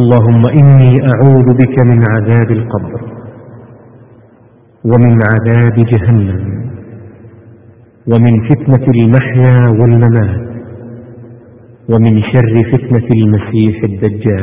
اللهم إني أعوذ بك من عذاب القبر ومن عذاب جهنم ومن فتنة المحيا والممات ومن شر فتنة المسيح الدجال.